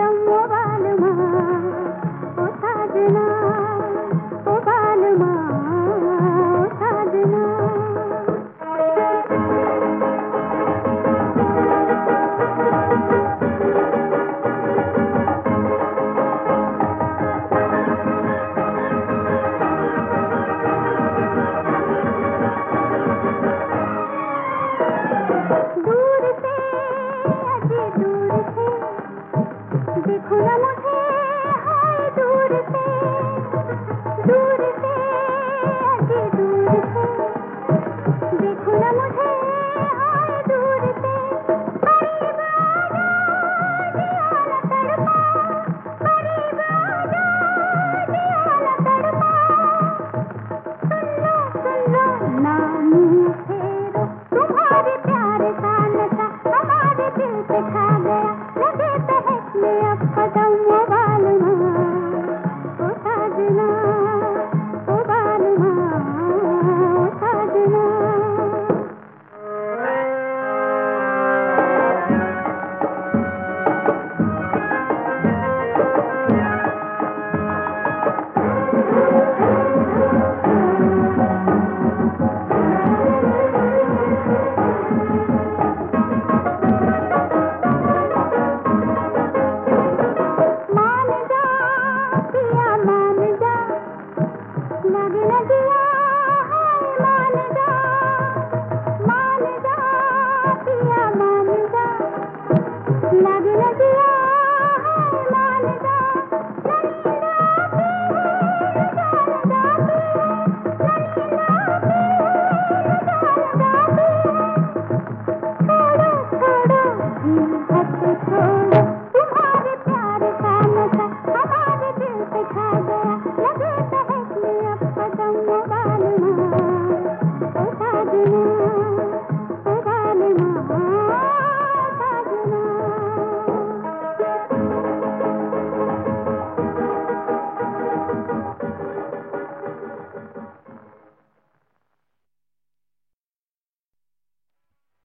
தம்மோவா दिखो ना मुझे। ದಿನದಿ